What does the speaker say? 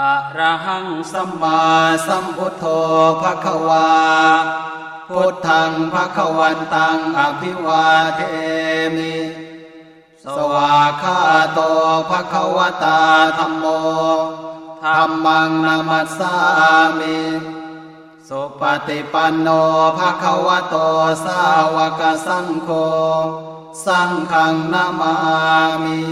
อะระหังสัมมาสัมพุทโธภควา พุทธังภควันตังอภิวาเทมิ สวาคาโตภควตาธรรมโมธรรมังนามัสสามิสุปฏิปันโนภควโตสาวกสังโฆ สังฆังนามามิ